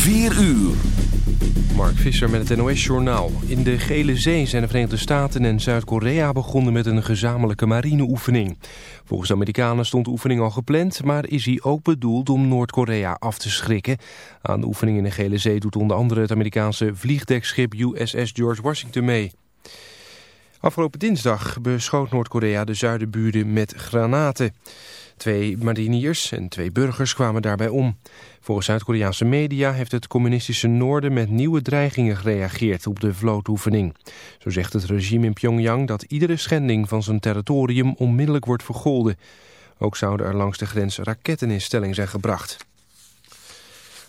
4 uur. Mark Visser met het NOS-journaal. In de Gele Zee zijn de Verenigde Staten en Zuid-Korea begonnen met een gezamenlijke marineoefening. Volgens de Amerikanen stond de oefening al gepland, maar is hij ook bedoeld om Noord-Korea af te schrikken. Aan de oefening in de Gele Zee doet onder andere het Amerikaanse vliegdekschip USS George Washington mee. Afgelopen dinsdag beschoot Noord-Korea de zuidenburen met granaten. Twee mariniers en twee burgers kwamen daarbij om. Volgens Zuid-Koreaanse media heeft het communistische noorden met nieuwe dreigingen gereageerd op de vlootoefening. Zo zegt het regime in Pyongyang dat iedere schending van zijn territorium onmiddellijk wordt vergolden. Ook zouden er langs de grens raketten in stelling zijn gebracht.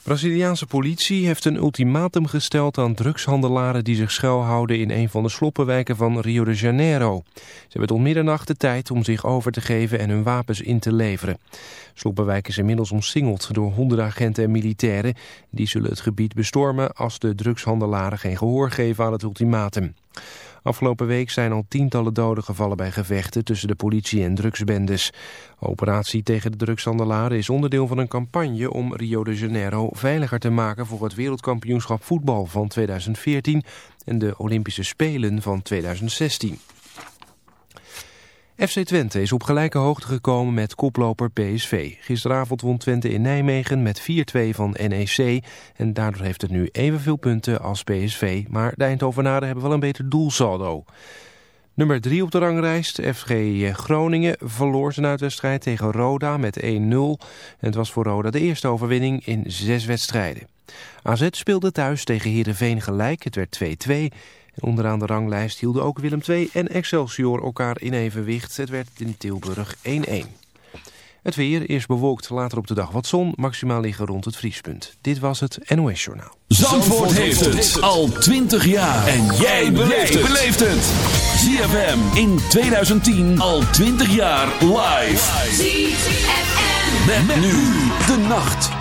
Braziliaanse politie heeft een ultimatum gesteld aan drugshandelaren die zich schuilhouden in een van de sloppenwijken van Rio de Janeiro. Ze hebben tot middernacht de tijd om zich over te geven en hun wapens in te leveren. Sloppenwijk is inmiddels omsingeld door honderden agenten en militairen. Die zullen het gebied bestormen als de drugshandelaren geen gehoor geven aan het ultimatum. Afgelopen week zijn al tientallen doden gevallen bij gevechten tussen de politie en drugsbendes. Operatie tegen de drugshandelaren is onderdeel van een campagne om Rio de Janeiro veiliger te maken voor het wereldkampioenschap voetbal van 2014 en de Olympische Spelen van 2016. FC Twente is op gelijke hoogte gekomen met koploper PSV. Gisteravond won Twente in Nijmegen met 4-2 van NEC. En daardoor heeft het nu evenveel punten als PSV. Maar de Eindhovenaren hebben wel een beter doelsaldo. Nummer 3 op de ranglijst, FG Groningen, verloor zijn uitwedstrijd tegen Roda met 1-0. En het was voor Roda de eerste overwinning in zes wedstrijden. AZ speelde thuis tegen Heerenveen gelijk, het werd 2-2... En onderaan de ranglijst hielden ook Willem II en Excelsior elkaar in evenwicht. Het werd in Tilburg 1-1. Het weer is bewolkt, later op de dag wat zon, maximaal liggen rond het vriespunt. Dit was het NOS Journaal. Zandvoort, heeft het al 20 jaar. En jij beleeft het. ZFM in 2010 al 20 jaar live. ZFM. Met, nu de nacht.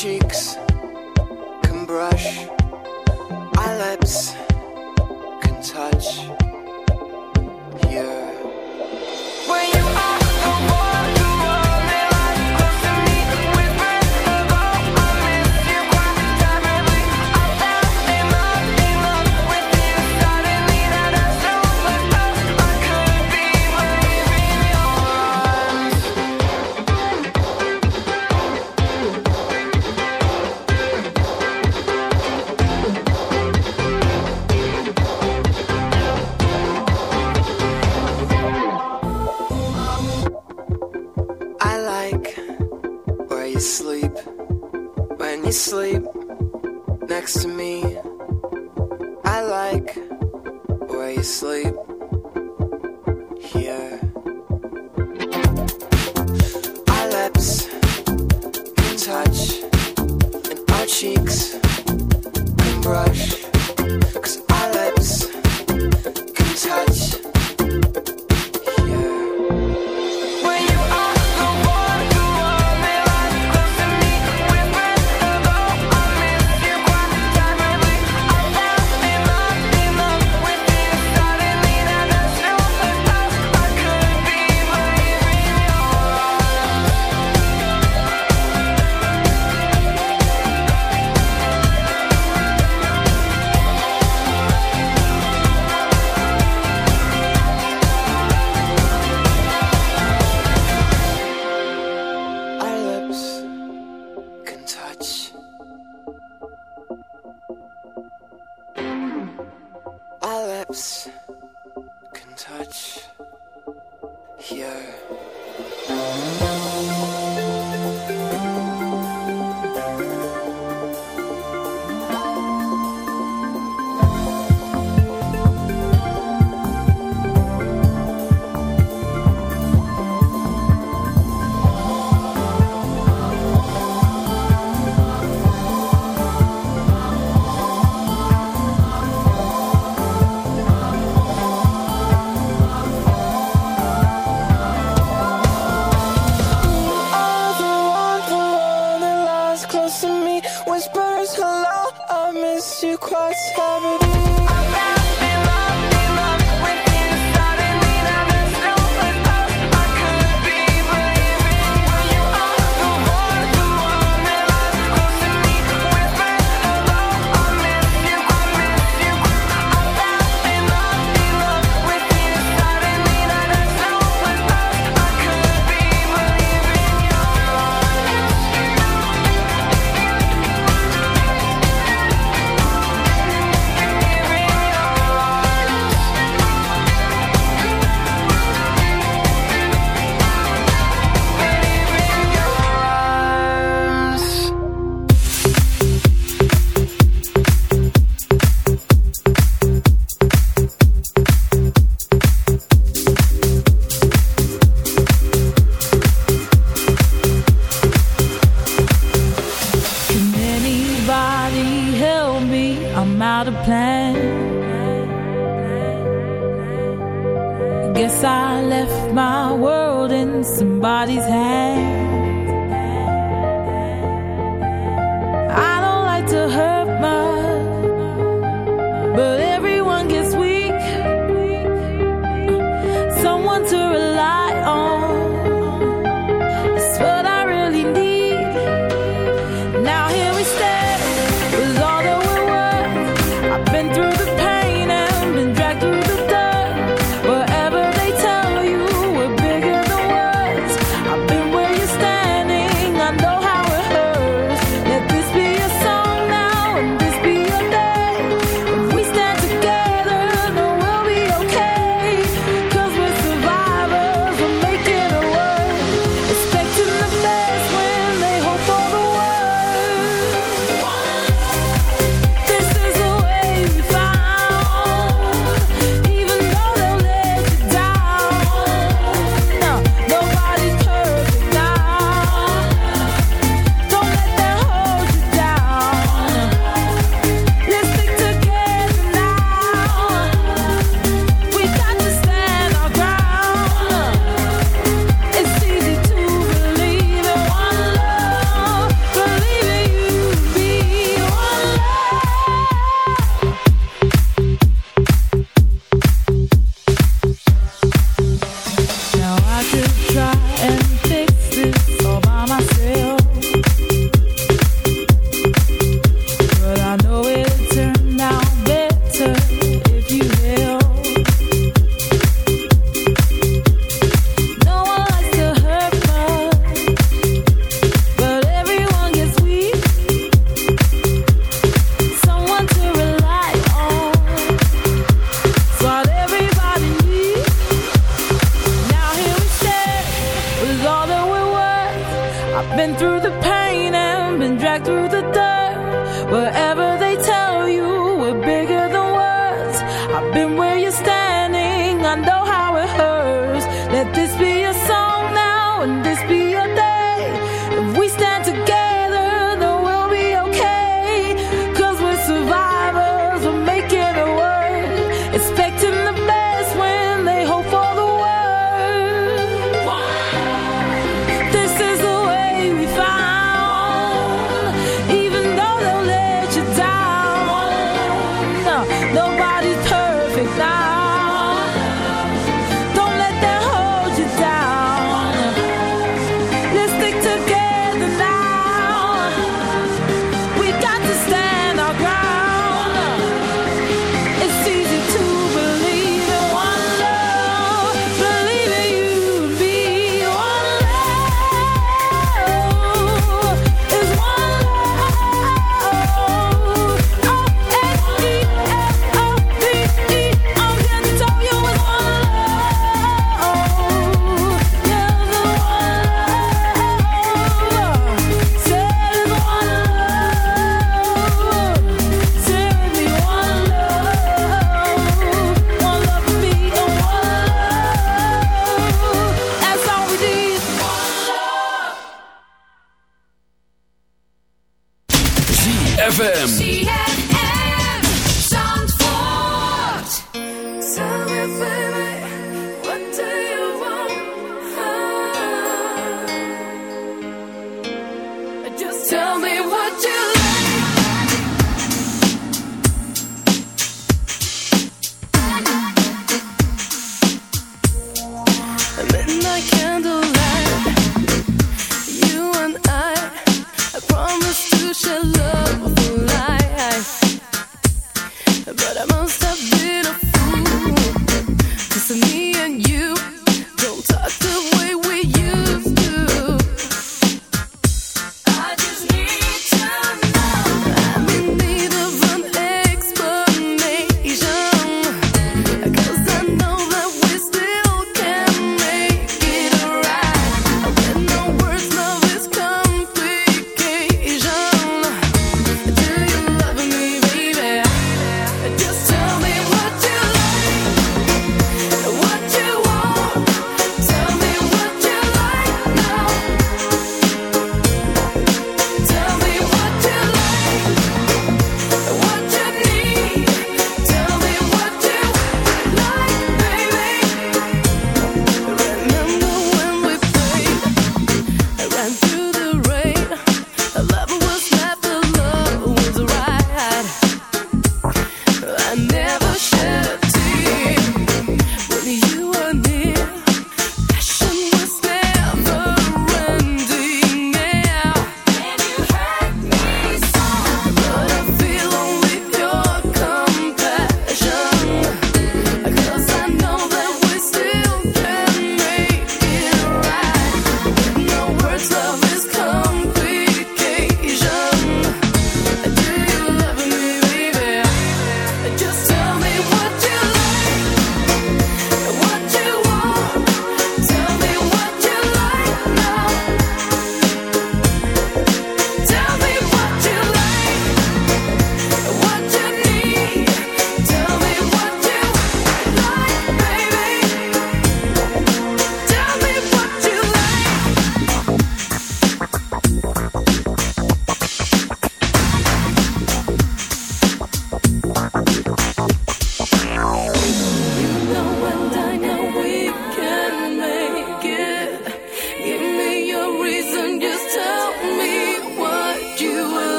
cheeks.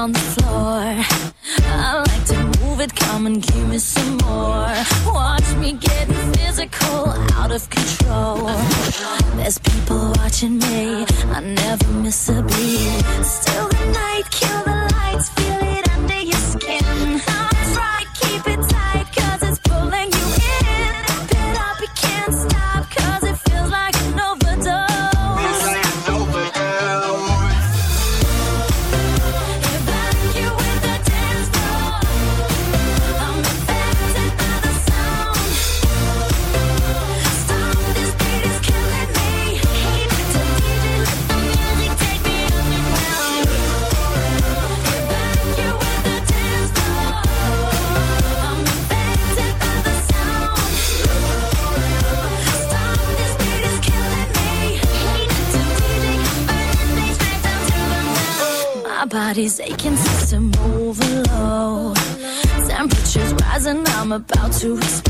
on suits.